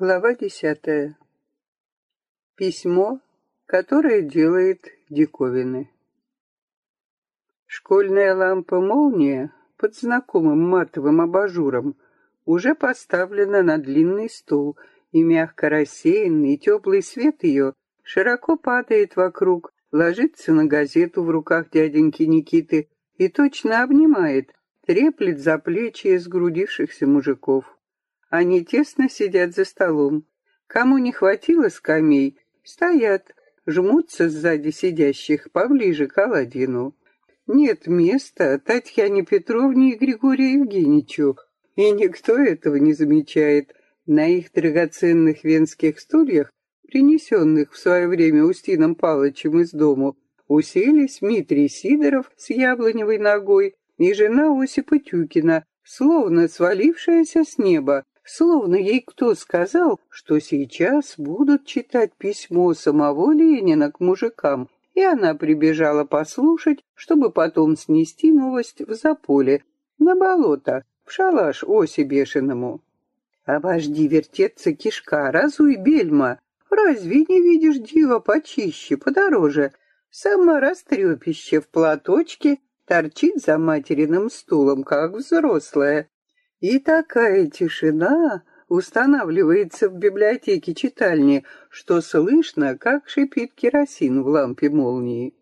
Глава десятая. Письмо, которое делает диковины. Школьная лампа-молния под знакомым матовым абажуром уже поставлена на длинный стул, и мягко рассеянный теплый свет ее широко падает вокруг, ложится на газету в руках дяденьки Никиты и точно обнимает, треплет за плечи сгрудившихся мужиков. Они тесно сидят за столом. Кому не хватило скамей, стоят, жмутся сзади сидящих поближе к Аладдину. Нет места Татьяне Петровне и Григорию Евгеньевичу, и никто этого не замечает. На их драгоценных венских стульях, принесенных в свое время Устином Палычем из дому, уселись Дмитрий Сидоров с яблоневой ногой и жена Осипа Тюкина, словно свалившаяся с неба, словно ей кто сказал, что сейчас будут читать письмо самого Ленина к мужикам, и она прибежала послушать, чтобы потом снести новость в заполе, на болото, в шалаш Оси бешеному. Обожди вертеться кишка, разуй бельма, разве не видишь дива почище, подороже? Сама растрепище в платочке торчит за материным стулом, как взрослая, и такая тишина устанавливается в библиотеке читальни, что слышно, как шипит керосин в лампе молнии.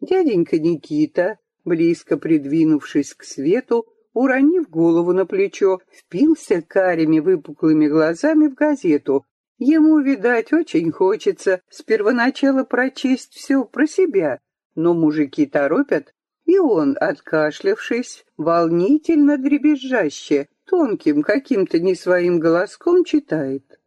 Дяденька Никита, близко придвинувшись к свету, уронив голову на плечо, впился карими выпуклыми глазами в газету. Ему, видать, очень хочется с первоначала прочесть все про себя, но мужики торопят, и он, откашлявшись, волнительно дребезжаще, тонким каким-то не своим голоском читает.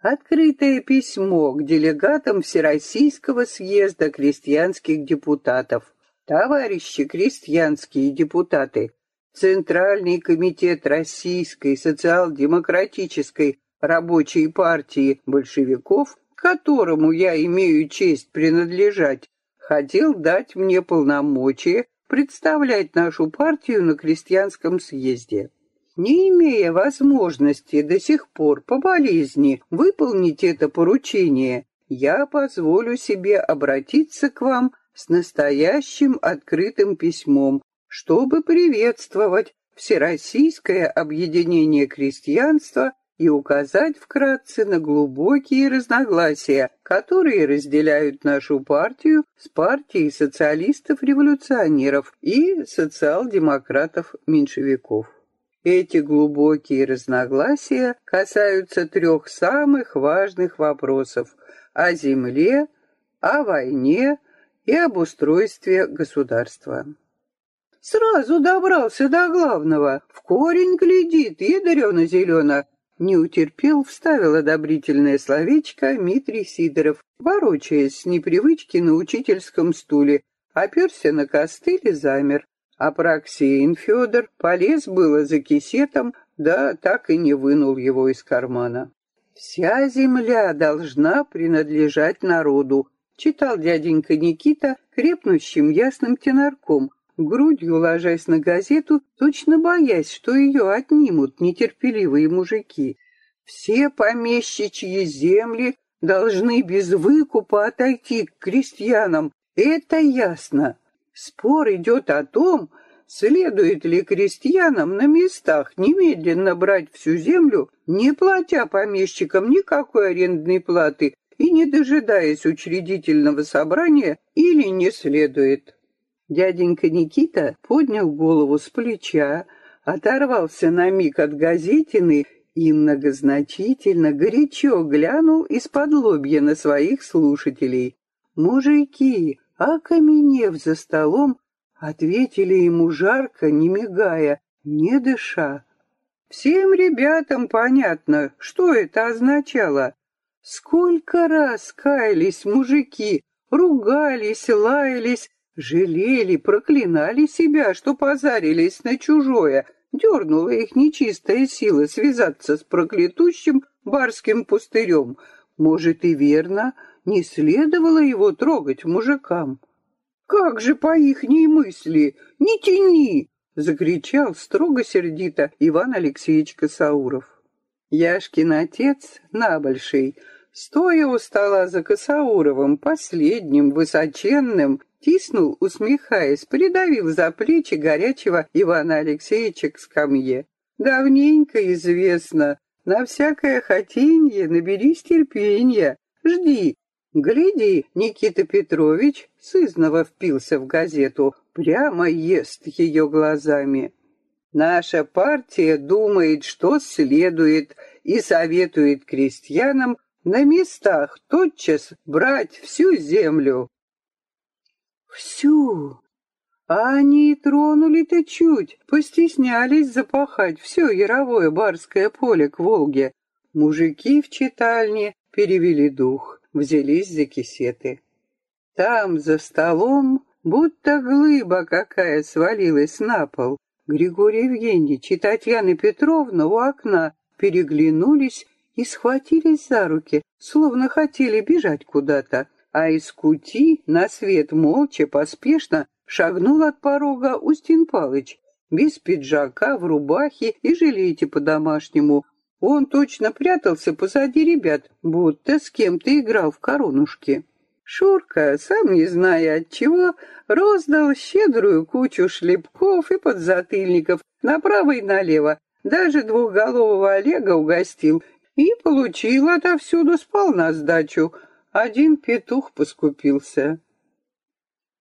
Открытое письмо к делегатам Всероссийского съезда крестьянских депутатов. Товарищи крестьянские депутаты, Центральный комитет Российской социал-демократической рабочей партии большевиков, которому я имею честь принадлежать, хотел дать мне полномочия представлять нашу партию на крестьянском съезде. Не имея возможности до сих пор по болезни выполнить это поручение, я позволю себе обратиться к вам с настоящим открытым письмом, чтобы приветствовать Всероссийское объединение крестьянства и указать вкратце на глубокие разногласия, которые разделяют нашу партию с партией социалистов-революционеров и социал-демократов-меньшевиков. Эти глубокие разногласия касаются трех самых важных вопросов о земле, о войне и об устройстве государства. Сразу добрался до главного, в корень глядит, ядрено-зелено, не утерпел, вставил одобрительное словечко Митрий Сидоров, ворочаясь с непривычки на учительском стуле, оперся на костыль и замер. Апраксиин Федор полез было за кисетом, да так и не вынул его из кармана. «Вся земля должна принадлежать народу», — читал дяденька Никита крепнущим ясным тенорком, грудью ложась на газету, точно боясь, что ее отнимут нетерпеливые мужики. Все помещичьи земли должны без выкупа отойти к крестьянам, это ясно. Спор идет о том, следует ли крестьянам на местах немедленно брать всю землю, не платя помещикам никакой арендной платы и не дожидаясь учредительного собрания, или не следует. Дяденька Никита поднял голову с плеча, оторвался на миг от газетины и многозначительно, горячо глянул из-под лобья на своих слушателей. Мужики, окаменев за столом, ответили ему жарко, не мигая, не дыша. Всем ребятам понятно, что это означало. Сколько раз каялись мужики, ругались, лаялись, Жалели, проклинали себя, что позарились на чужое, дернула их нечистая сила связаться с проклятущим барским пустырем. Может, и верно, не следовало его трогать мужикам. «Как же по ихней мысли! Не тяни!» — закричал строго-сердито Иван Алексеевич Косауров. Яшкин отец, набольший, стоя у стола за Косауровым, последним, высоченным, тиснул, усмехаясь, придавил за плечи горячего Ивана Алексеевича к скамье. Давненько известно, на всякое хотенье наберись терпенья, жди. Гляди, Никита Петрович сызново впился в газету, прямо ест ее глазами. Наша партия думает, что следует, и советует крестьянам на местах тотчас брать всю землю. Всю? А они тронули-то чуть, постеснялись запахать все яровое барское поле к Волге. Мужики в читальне перевели дух, взялись за кисеты. Там, за столом, будто глыба какая свалилась на пол. Григорий Евгеньевич и Татьяна Петровна у окна переглянулись и схватились за руки, словно хотели бежать куда-то. А из кути на свет молча, поспешно Шагнул от порога Устин Палыч, без пиджака, в рубахе и жилете по-домашнему. Он точно прятался позади ребят, будто с кем-то играл в коронушки. Шурка, сам не зная от чего, роздал щедрую кучу шлепков и подзатыльников направо и налево, даже двухголового Олега угостил и получил отовсюду сполна сдачу. Один петух поскупился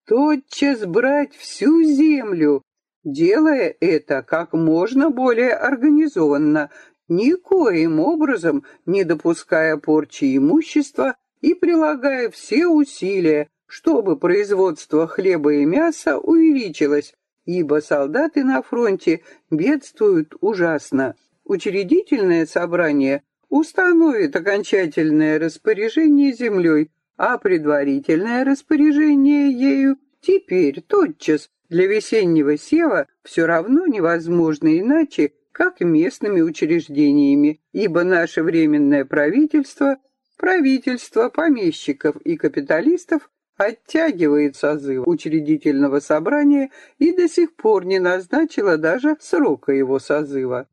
тотчас брать всю землю, делая это как можно более организованно, никоим образом не допуская порчи имущества и прилагая все усилия, чтобы производство хлеба и мяса увеличилось, ибо солдаты на фронте бедствуют ужасно. Учредительное собрание установит окончательное распоряжение землей, а предварительное распоряжение ею теперь, тотчас, для весеннего сева все равно невозможно иначе, как местными учреждениями, ибо наше временное правительство, правительство помещиков и капиталистов, оттягивает созыв учредительного собрания и до сих пор не назначило даже срока его созыва.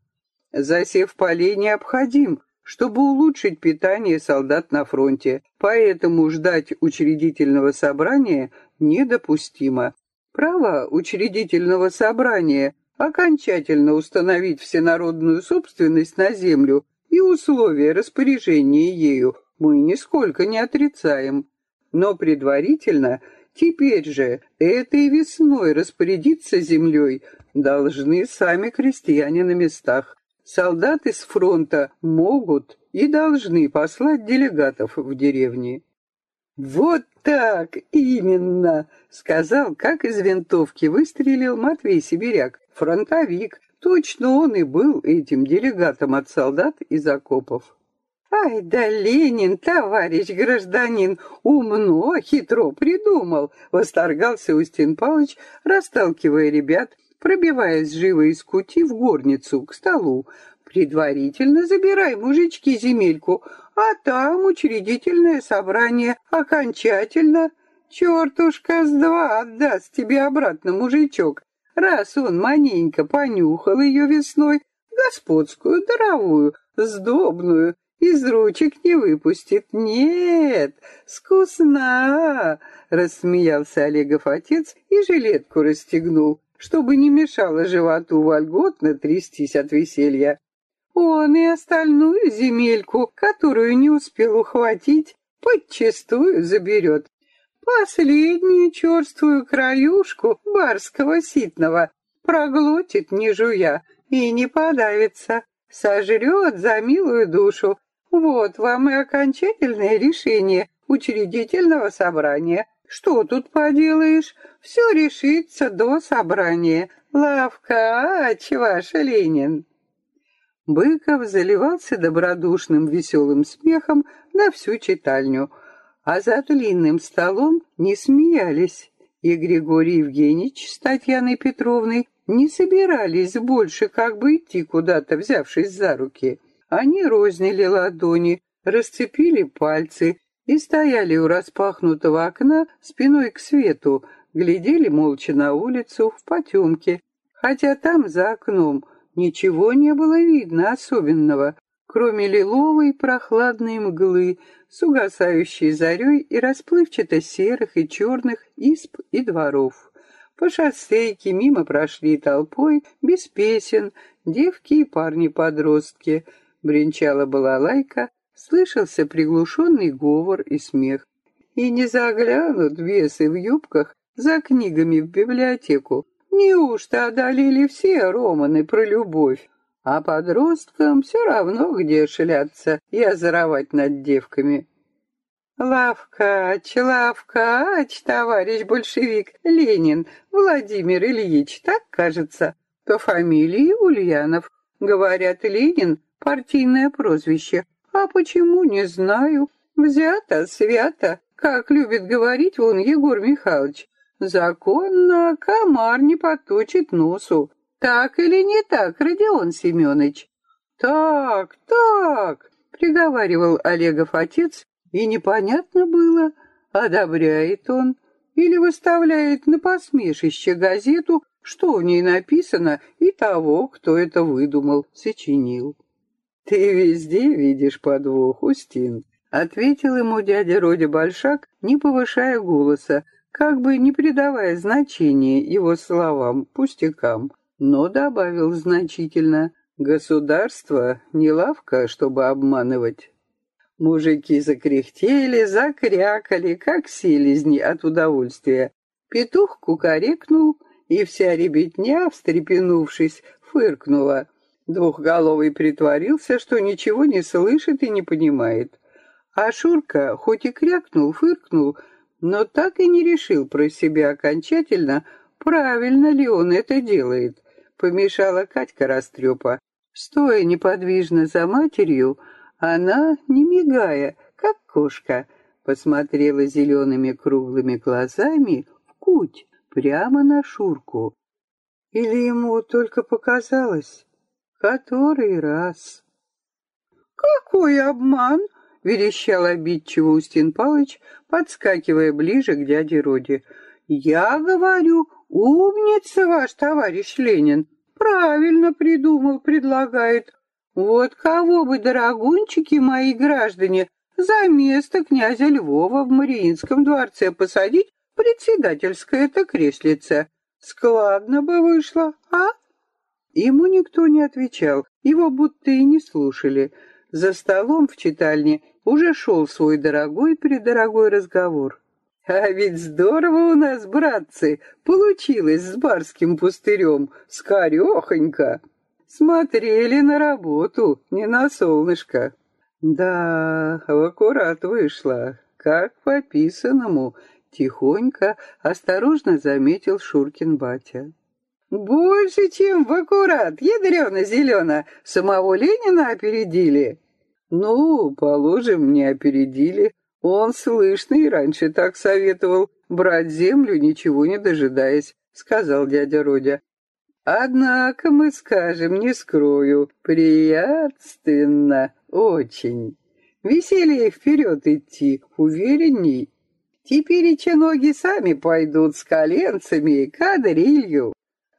Засев полей необходим, чтобы улучшить питание солдат на фронте, поэтому ждать учредительного собрания недопустимо. Право учредительного собрания окончательно установить всенародную собственность на землю и условия распоряжения ею мы нисколько не отрицаем. Но предварительно, теперь же, этой весной распорядиться землей должны сами крестьяне на местах, солдаты с фронта могут и должны послать делегатов в деревни. «Вот так, именно!» — сказал, как из винтовки выстрелил Матвей Сибиряк, фронтовик. Точно он и был этим делегатом от солдат из окопов. «Ай да Ленин, товарищ гражданин, умно, хитро придумал!» — восторгался Устин Павлович, расталкивая ребят, пробиваясь живо из кути в горницу, к столу. Предварительно забирай, мужички, земельку, а там учредительное собрание окончательно. Чертушка с два отдаст тебе обратно, мужичок, раз он маненько понюхал ее весной, господскую, даровую, сдобную, из ручек не выпустит. Нет, скусна, рассмеялся Олегов отец и жилетку расстегнул чтобы не мешало животу вольготно трястись от веселья. Он и остальную земельку, которую не успел ухватить, подчистую заберет. Последнюю черствую краюшку барского ситного проглотит, не жуя, и не подавится, сожрет за милую душу. Вот вам и окончательное решение учредительного собрания. Что тут поделаешь? Все решится до собрания. Лавка, ач, ваш Ленин. Быков заливался добродушным веселым смехом на всю читальню, а за длинным столом не смеялись. И Григорий Евгеньевич с Татьяной Петровной не собирались больше как бы идти куда-то, взявшись за руки. Они рознили ладони, расцепили пальцы и стояли у распахнутого окна спиной к свету, глядели молча на улицу в потемке, хотя там за окном ничего не было видно особенного, кроме лиловой прохладной мглы с угасающей зарей и расплывчато серых и черных исп и дворов. По шоссейке мимо прошли толпой, без песен, девки и парни-подростки. Бренчала балалайка, слышался приглушенный говор и смех. И не заглянут бесы в юбках за книгами в библиотеку. Неужто одолели все романы про любовь? А подросткам все равно, где шляться и озоровать над девками. Лавкач, Лавкач, товарищ большевик, Ленин, Владимир Ильич, так кажется. По фамилии Ульянов. Говорят, Ленин — партийное прозвище. А почему, не знаю. Взято, свято, как любит говорить вон Егор Михайлович. Законно комар не поточит носу. Так или не так, Родион Семенович? Так, так, приговаривал Олегов отец, и непонятно было, одобряет он или выставляет на посмешище газету, что в ней написано, и того, кто это выдумал, сочинил. «Ты везде видишь подвох, Устин», — ответил ему дядя Родя Большак, не повышая голоса, как бы не придавая значения его словам, пустякам, но добавил значительно «Государство не лавка, чтобы обманывать». Мужики закряхтели, закрякали, как селезни от удовольствия. Петух кукарекнул, и вся ребятня, встрепенувшись, фыркнула. Двухголовый притворился, что ничего не слышит и не понимает. А Шурка, хоть и крякнул, фыркнул, но так и не решил про себя окончательно, правильно ли он это делает. Помешала Катька Растрепа. Стоя неподвижно за матерью, она, не мигая, как кошка, посмотрела зелеными круглыми глазами в куть, прямо на Шурку. Или ему только показалось? Который раз? «Какой обман!» — верещал обидчиво Устин Палыч, подскакивая ближе к дяде Роде. «Я говорю, умница ваш товарищ Ленин. Правильно придумал, предлагает. Вот кого бы, дорогунчики мои граждане, за место князя Львова в Мариинском дворце посадить председательское-то креслице. Складно бы вышло, а? Ему никто не отвечал, его будто и не слушали. За столом в читальне уже шел свой дорогой-предорогой разговор. А ведь здорово у нас, братцы, получилось с барским пустырем, скорехонько. Смотрели на работу, не на солнышко. Да, аккурат вышло, как по писанному, тихонько, осторожно заметил Шуркин батя. Больше, чем в аккурат, ядрено-зелено, самого Ленина опередили. Ну, положим, не опередили. Он слышный раньше так советовал брать землю, ничего не дожидаясь, сказал дядя Родя. Однако мы скажем, не скрою, приятственно, очень. Веселее вперед идти, уверенней. Теперь и ноги сами пойдут с коленцами, кадрилью.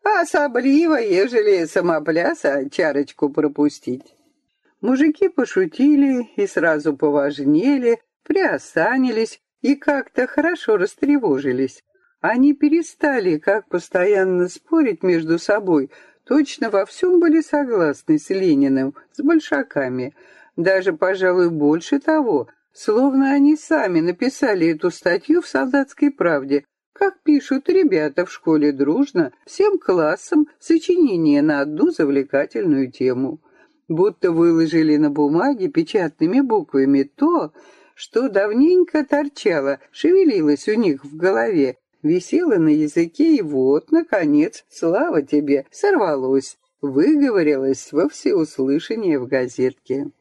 Особливо, ежели самопляса чарочку пропустить. Мужики пошутили и сразу поважнели, приосанились и как-то хорошо растревожились. Они перестали, как постоянно спорить между собой, точно во всем были согласны с Лениным, с большаками. Даже, пожалуй, больше того, словно они сами написали эту статью в «Солдатской правде», как пишут ребята в школе дружно, всем классам сочинение на одну завлекательную тему. Будто выложили на бумаге печатными буквами то, что давненько торчало, шевелилось у них в голове, висело на языке, и вот, наконец, слава тебе, сорвалось, выговорилось во всеуслышание в газетке.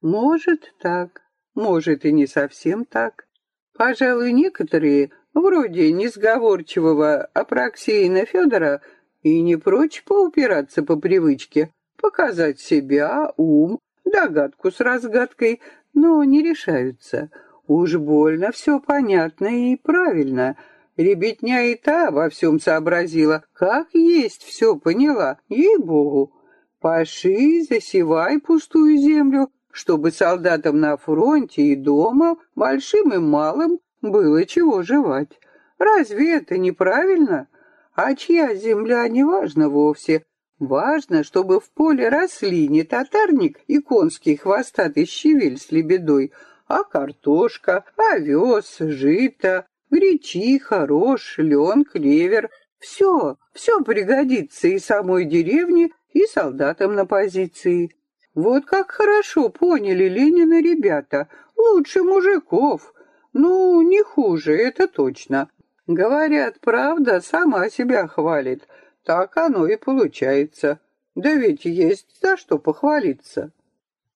Может так, может и не совсем так. Пожалуй, некоторые, вроде несговорчивого Апраксеина Федора, и не прочь поупираться по привычке, показать себя, ум, догадку с разгадкой, но не решаются. Уж больно все понятно и правильно — Ребятня и та во всем сообразила, как есть все поняла, ей-богу. Паши, засевай пустую землю, чтобы солдатам на фронте и дома, большим и малым, было чего жевать. Разве это неправильно? А чья земля, не важно вовсе. Важно, чтобы в поле росли не татарник и конский хвостатый щавель с лебедой, а картошка, овес, жито, гречиха, рожь, лен, клевер. Все, все пригодится и самой деревне, и солдатам на позиции. Вот как хорошо поняли Ленина ребята, лучше мужиков. Ну, не хуже, это точно. Говорят, правда сама себя хвалит. Так оно и получается. Да ведь есть за что похвалиться.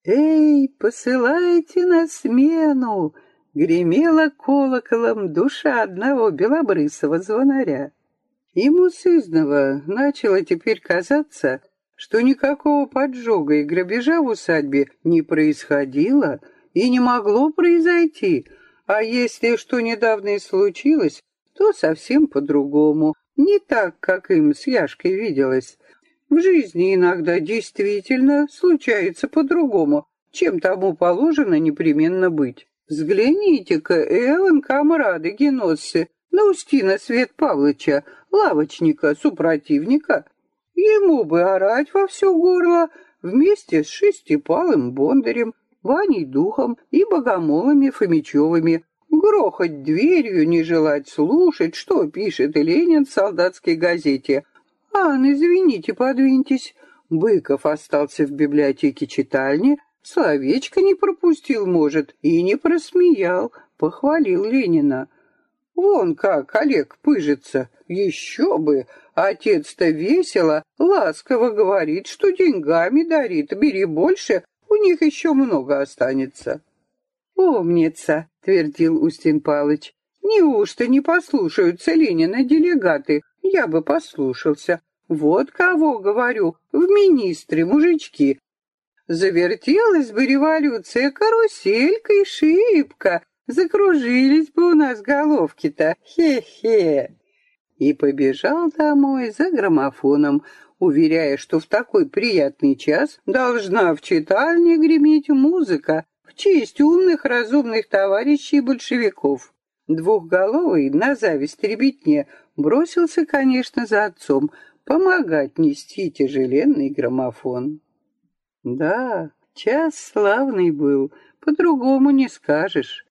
«Эй, посылайте на смену!» Гремела колоколом душа одного белобрысого звонаря. Ему сызново начало теперь казаться, что никакого поджога и грабежа в усадьбе не происходило и не могло произойти, а если что недавно и случилось, то совсем по-другому, не так, как им с Яшкой виделось. В жизни иногда действительно случается по-другому, чем тому положено непременно быть. Взгляните-ка, Эван, комрады Геноссы, на Устина Свет Павловича, лавочника, супротивника. Ему бы орать во все горло вместе с шестипалым Бондарем, Ваней Духом и богомолами Фомичевыми, грохать дверью, не желать слушать, что пишет Ленин в солдатской газете. «Ан, извините, подвиньтесь». Быков остался в библиотеке читальни, словечко не пропустил, может, и не просмеял, похвалил Ленина. Вон как Олег пыжится, еще бы, отец-то весело, ласково говорит, что деньгами дарит, бери больше, них еще много останется. «Умница», — твердил Устин Палыч. «Неужто не послушаются Ленина делегаты? Я бы послушался. Вот кого, говорю, в министры, мужички. Завертелась бы революция каруселькой шибко, закружились бы у нас головки-то, хе-хе». И побежал домой за граммофоном, уверяя, что в такой приятный час должна в читальне греметь музыка, в честь умных, разумных товарищей большевиков. Двухголовый, на зависть ребятне, бросился, конечно, за отцом, помогать нести тяжеленный граммофон. Да, час славный был, по-другому не скажешь.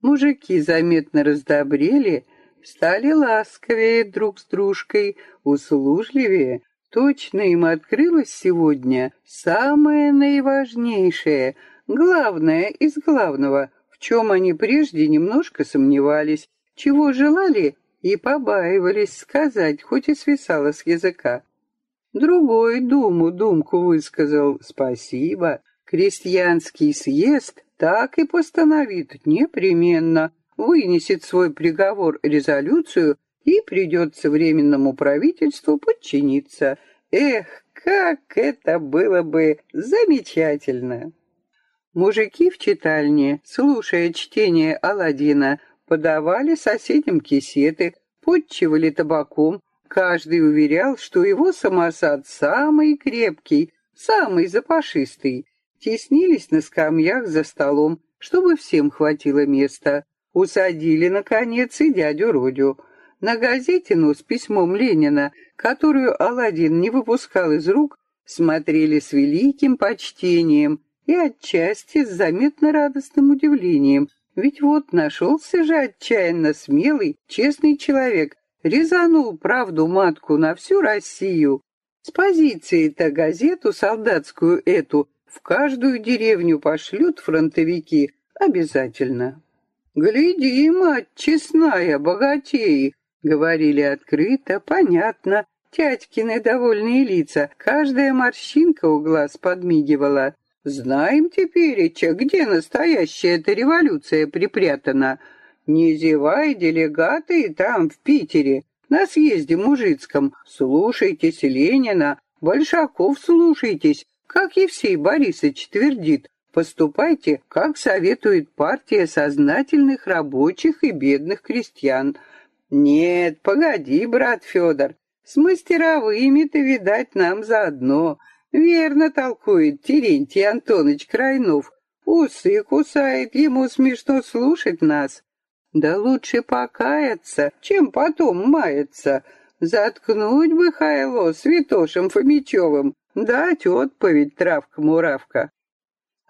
Мужики заметно раздобрели, стали ласковее друг с дружкой, услужливее. Точно им открылось сегодня самое наиважнейшее — Главное из главного, в чем они прежде немножко сомневались, чего желали и побаивались сказать, хоть и свисало с языка. Другой думу думку высказал «спасибо». Крестьянский съезд так и постановит непременно, вынесет свой приговор резолюцию и придется временному правительству подчиниться. Эх, как это было бы замечательно! Мужики в читальне, слушая чтение Аладдина, подавали соседям кисеты, подчивали табаком. Каждый уверял, что его самосад самый крепкий, самый запашистый. Теснились на скамьях за столом, чтобы всем хватило места. Усадили, наконец, и дядю Родю. На газетину с письмом Ленина, которую Аладдин не выпускал из рук, смотрели с великим почтением — и отчасти с заметно радостным удивлением, ведь вот нашелся же отчаянно смелый, честный человек, резанул правду матку на всю Россию. С позиции-то газету солдатскую эту в каждую деревню пошлют фронтовики обязательно. «Гляди, мать честная, богатей!» — говорили открыто, понятно, тятькины довольные лица, каждая морщинка у глаз подмигивала. Знаем теперь, где настоящая эта революция припрятана. Не зевай, делегаты, там, в Питере, на съезде мужицком. Слушайтесь Ленина, Большаков слушайтесь, как Евсей Борисович твердит. Поступайте, как советует партия сознательных рабочих и бедных крестьян. Нет, погоди, брат Федор, с мастеровыми-то, видать, нам заодно. Верно толкует Терентий Антонович Крайнов. Усы кусает, ему смешно слушать нас. Да лучше покаяться, чем потом маяться. Заткнуть бы Хайло святошем Фомичевым, дать отповедь травка-муравка.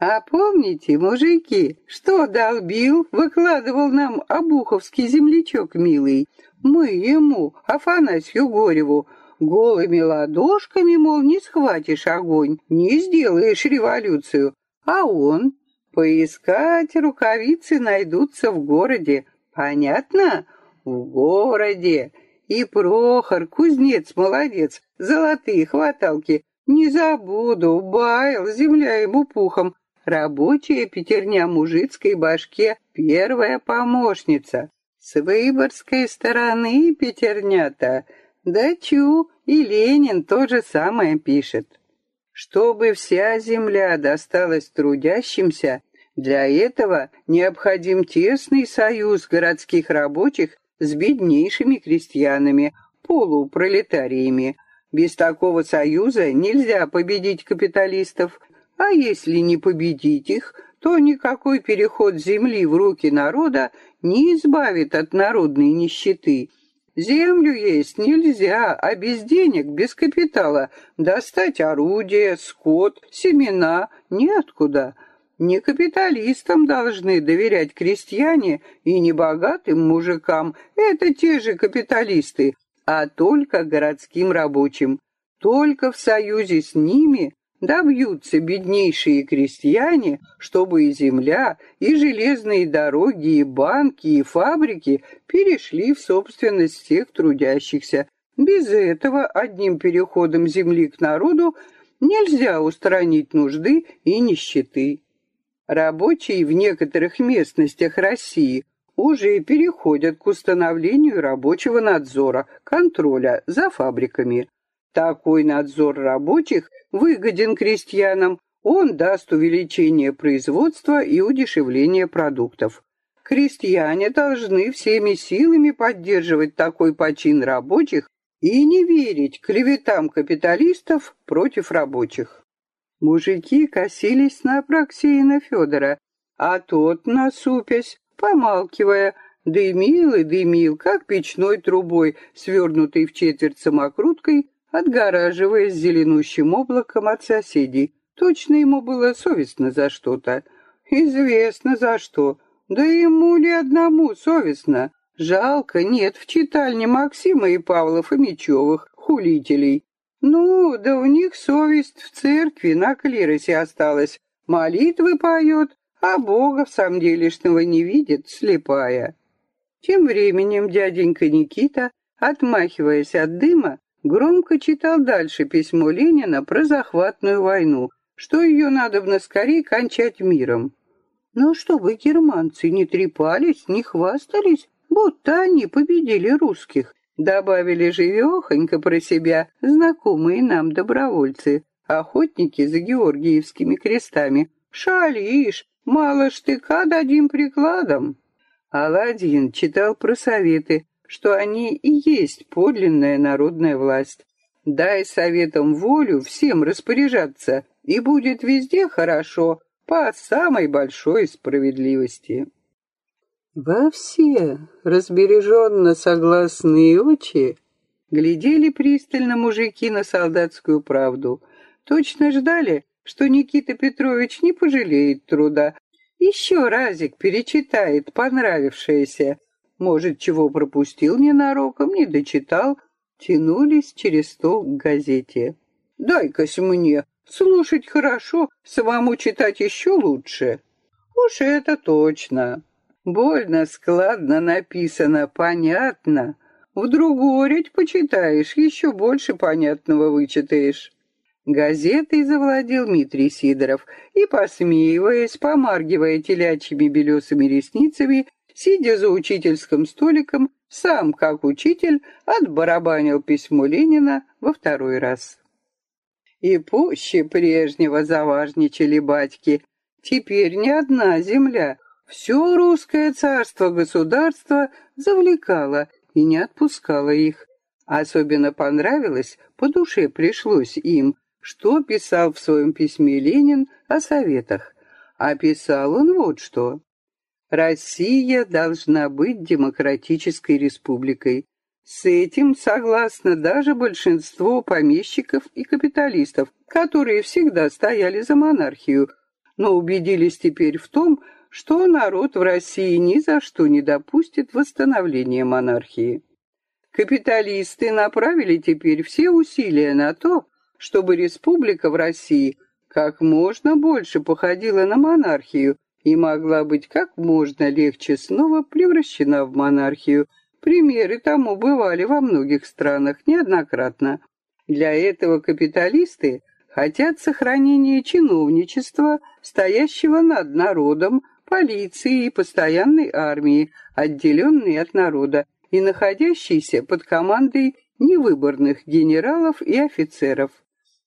А помните, мужики, что долбил, выкладывал нам обуховский землячок милый? Мы ему, Афанасью Гореву, голыми ладошками, мол, не схватишь огонь, не сделаешь революцию. А он, поискать рукавицы найдутся в городе. Понятно? В городе. И Прохор, кузнец, молодец, золотые хваталки. Не забуду, баял, земля ему пухом. Рабочая пятерня мужицкой башке первая помощница. С выборской стороны пятерня-то. Да чу, и Ленин то же самое пишет. Чтобы вся земля досталась трудящимся, для этого необходим тесный союз городских рабочих с беднейшими крестьянами, полупролетариями. Без такого союза нельзя победить капиталистов, а если не победить их, то никакой переход земли в руки народа не избавит от народной нищеты. Землю есть нельзя, а без денег, без капитала достать орудия, скот, семена неоткуда. Не капиталистам должны доверять крестьяне и не богатым мужикам, это те же капиталисты, а только городским рабочим. Только в союзе с ними добьются беднейшие крестьяне, чтобы и земля, и железные дороги, и банки, и фабрики перешли в собственность всех трудящихся. Без этого одним переходом земли к народу нельзя устранить нужды и нищеты. Рабочие в некоторых местностях России уже переходят к установлению рабочего надзора, контроля за фабриками. Такой надзор рабочих выгоден крестьянам, он даст увеличение производства и удешевление продуктов. Крестьяне должны всеми силами поддерживать такой почин рабочих и не верить клеветам капиталистов против рабочих. Мужики косились на Апраксеина Федора, а тот, насупясь, помалкивая, дымил и дымил, как печной трубой, свернутой в четверть самокруткой, отгораживаясь зеленущим облаком от соседей. Точно ему было совестно за что-то. Известно за что. Да ему ли одному совестно? Жалко, нет в читальне Максима и Павла Фомичевых, хулителей. Ну, да у них совесть в церкви на клиросе осталась. Молитвы поет, а Бога в самом делешного не видит, слепая. Тем временем дяденька Никита, отмахиваясь от дыма, громко читал дальше письмо Ленина про захватную войну, что ее надо бы скорее кончать миром. Но чтобы германцы не трепались, не хвастались, будто они победили русских, добавили живехонько про себя знакомые нам добровольцы, охотники за георгиевскими крестами. «Шалишь, мало штыка дадим прикладом». Аладдин читал про советы, что они и есть подлинная народная власть. Дай советам волю всем распоряжаться, и будет везде хорошо, по самой большой справедливости. Во все разбереженно согласные очи глядели пристально мужики на солдатскую правду. Точно ждали, что Никита Петрович не пожалеет труда. Еще разик перечитает понравившееся, может, чего пропустил ненароком, не дочитал, тянулись через стол к газете. «Дай-кась мне, слушать хорошо, самому читать еще лучше». «Уж это точно. Больно складно написано, понятно. Вдруг гореть почитаешь, еще больше понятного вычитаешь». Газетой завладел Дмитрий Сидоров и, посмеиваясь, помаргивая телячьими белесыми ресницами, сидя за учительским столиком, сам, как учитель, отбарабанил письмо Ленина во второй раз. И пуще прежнего заважничали батьки. Теперь не одна земля, все русское царство-государство завлекало и не отпускало их. Особенно понравилось, по душе пришлось им, что писал в своем письме Ленин о советах. А писал он вот что. Россия должна быть демократической республикой. С этим согласно даже большинство помещиков и капиталистов, которые всегда стояли за монархию, но убедились теперь в том, что народ в России ни за что не допустит восстановления монархии. Капиталисты направили теперь все усилия на то, чтобы республика в России как можно больше походила на монархию и могла быть как можно легче снова превращена в монархию. Примеры тому бывали во многих странах неоднократно. Для этого капиталисты хотят сохранения чиновничества, стоящего над народом, полиции и постоянной армии, отделенной от народа и находящейся под командой невыборных генералов и офицеров.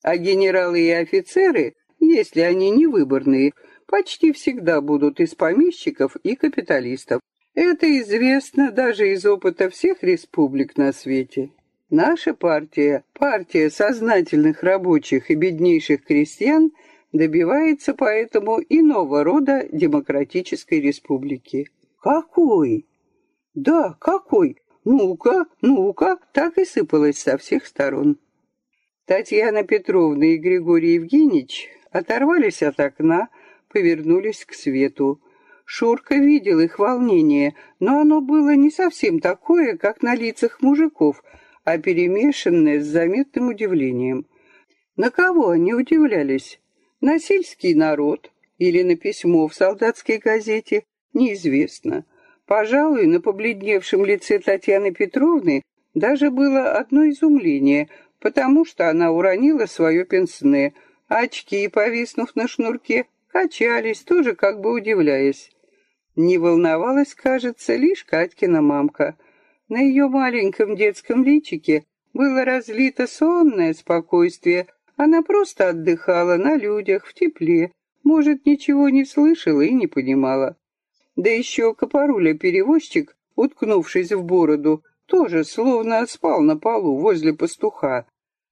А генералы и офицеры, если они невыборные, почти всегда будут из помещиков и капиталистов. Это известно даже из опыта всех республик на свете. Наша партия, партия сознательных рабочих и беднейших крестьян, добивается поэтому иного рода демократической республики. Какой? Да, какой? Ну-ка, ну-ка, так и сыпалось со всех сторон. Татьяна Петровна и Григорий Евгеньевич оторвались от окна, повернулись к свету. Шурка видел их волнение, но оно было не совсем такое, как на лицах мужиков, а перемешанное с заметным удивлением. На кого они удивлялись? На сельский народ или на письмо в солдатской газете? Неизвестно. Пожалуй, на побледневшем лице Татьяны Петровны даже было одно изумление, потому что она уронила свое пенсне, а очки, повиснув на шнурке, качались, тоже как бы удивляясь. Не волновалась, кажется, лишь Катькина мамка. На ее маленьком детском личике было разлито сонное спокойствие, она просто отдыхала на людях, в тепле, может, ничего не слышала и не понимала. Да еще Копоруля-перевозчик, уткнувшись в бороду, тоже словно спал на полу возле пастуха.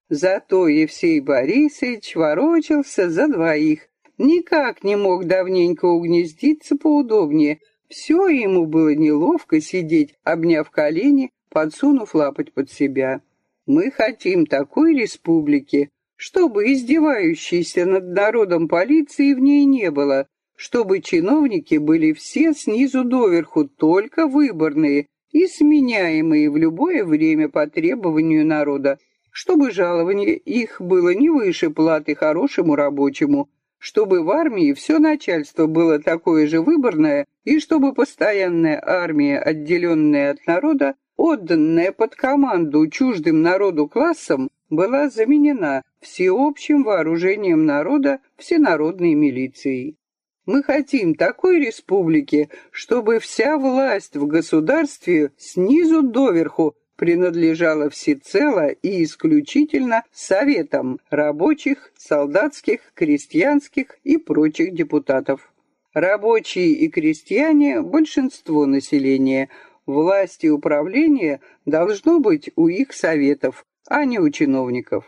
Зато Евсей Борисович ворочался за двоих, никак не мог давненько угнездиться поудобнее. Все ему было неловко сидеть, обняв колени, подсунув лапоть под себя. Мы хотим такой республики, чтобы издевающейся над народом полиции в ней не было, чтобы чиновники были все снизу доверху только выборные и сменяемые в любое время по требованию народа, чтобы жалование их было не выше платы хорошему рабочему, чтобы в армии все начальство было такое же выборное, и чтобы постоянная армия, отделенная от народа, отданная под команду чуждым народу классам, была заменена всеобщим вооружением народа всенародной милицией. Мы хотим такой республики, чтобы вся власть в государстве снизу доверху принадлежала всецело и исключительно советам рабочих, солдатских, крестьянских и прочих депутатов. Рабочие и крестьяне – большинство населения. Власть и управление должно быть у их советов, а не у чиновников.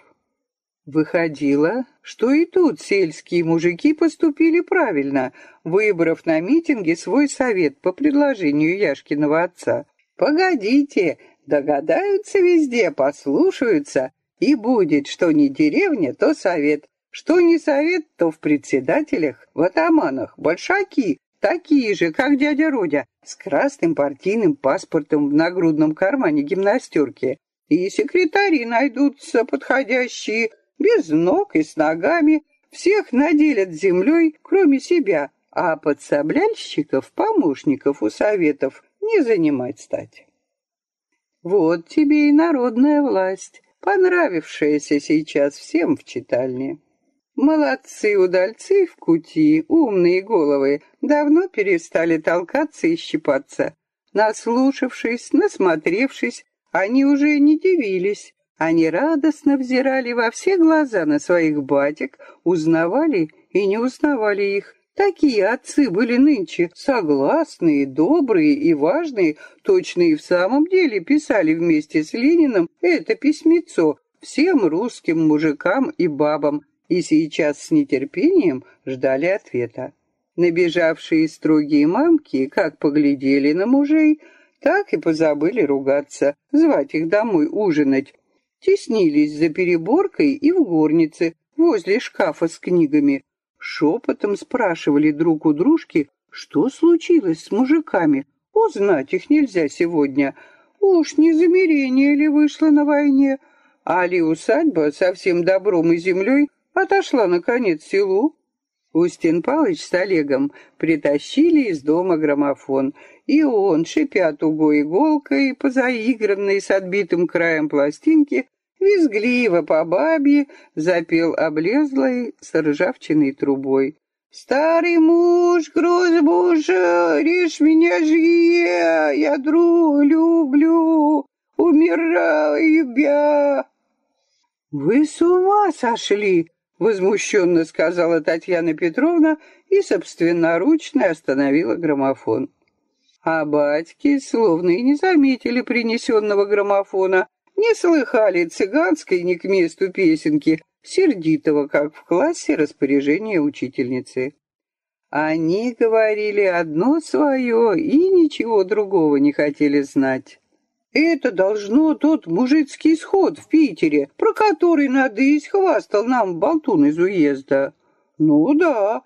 Выходило, что и тут сельские мужики поступили правильно, выбрав на митинге свой совет по предложению Яшкиного отца. Погодите, догадаются везде, послушаются, и будет, что не деревня, то совет, что не совет, то в председателях, в атаманах, большаки, такие же, как дядя Родя, с красным партийным паспортом в нагрудном кармане гимнастерки. И секретари найдутся подходящие, без ног и с ногами, всех наделят землей, кроме себя, а подсобляльщиков, помощников у советов не занимать стать. Вот тебе и народная власть, понравившаяся сейчас всем в читальне. Молодцы-удальцы в кути, умные головы, давно перестали толкаться и щипаться. Наслушавшись, насмотревшись, они уже не дивились, они радостно взирали во все глаза на своих батек, узнавали и не узнавали их. Такие отцы были нынче, согласные, добрые и важные, точно и в самом деле писали вместе с Лениным это письмецо, всем русским мужикам и бабам, и сейчас с нетерпением ждали ответа. Набежавшие строгие мамки как поглядели на мужей, так и позабыли ругаться, звать их домой ужинать. Теснились за переборкой и в горнице, возле шкафа с книгами. Шепотом спрашивали друг у дружки, что случилось с мужиками. Узнать их нельзя сегодня. Уж не замерение ли вышло на войне, а ли усадьба со всем добром и землей отошла, наконец, селу. Устин Палыч с Олегом притащили из дома граммофон, и он, шипя тугой иголкой, позаигранной с отбитым краем пластинки, визгливо по бабе запел облезлой с ржавчиной трубой. «Старый муж, груз Божа, режь меня жие, я друг люблю, умираю я!» «Вы с ума сошли!» — возмущенно сказала Татьяна Петровна и собственноручно остановила граммофон. А батьки словно и не заметили принесенного граммофона, не слыхали цыганской ни к месту песенки, сердитого, как в классе, распоряжения учительницы. Они говорили одно свое и ничего другого не хотели знать. Это должно тот мужицкий сход в Питере, про который надысь хвастал нам болтун из уезда. Ну да,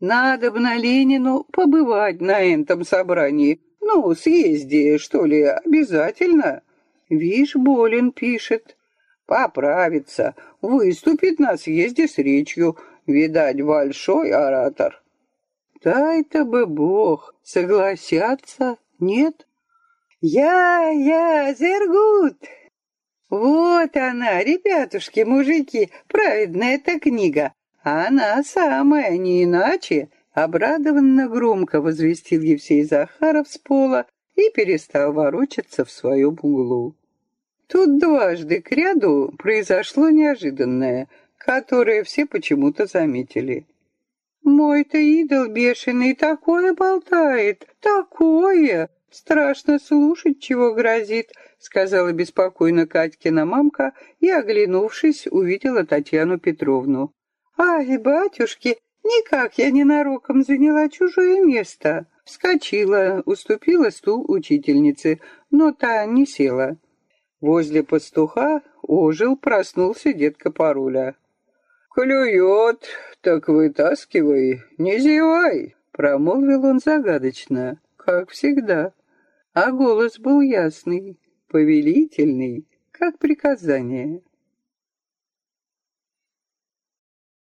надо бы на Ленину побывать на этом собрании. Ну, съезде, что ли, обязательно. Вишь, болен пишет. Поправится, выступит на съезде с речью. Видать, большой оратор. Дай-то бы бог, согласятся, нет? Я, я, Зергут! Вот она, ребятушки, мужики, праведная эта книга. Она самая, не иначе. Обрадованно громко возвестил Евсей Захаров с пола и перестал ворочаться в своем углу. Тут дважды к ряду произошло неожиданное, которое все почему-то заметили. «Мой-то идол бешеный такое болтает, такое! Страшно слушать, чего грозит», — сказала беспокойно Катькина мамка и, оглянувшись, увидела Татьяну Петровну. «Ай, батюшки, никак я ненароком заняла чужое место». Вскочила, уступила стул учительнице, но та не села. Возле пастуха ожил, проснулся дед Копоруля. «Клюет, так вытаскивай, не зевай», — промолвил он загадочно, как всегда. А голос был ясный, повелительный, как приказание.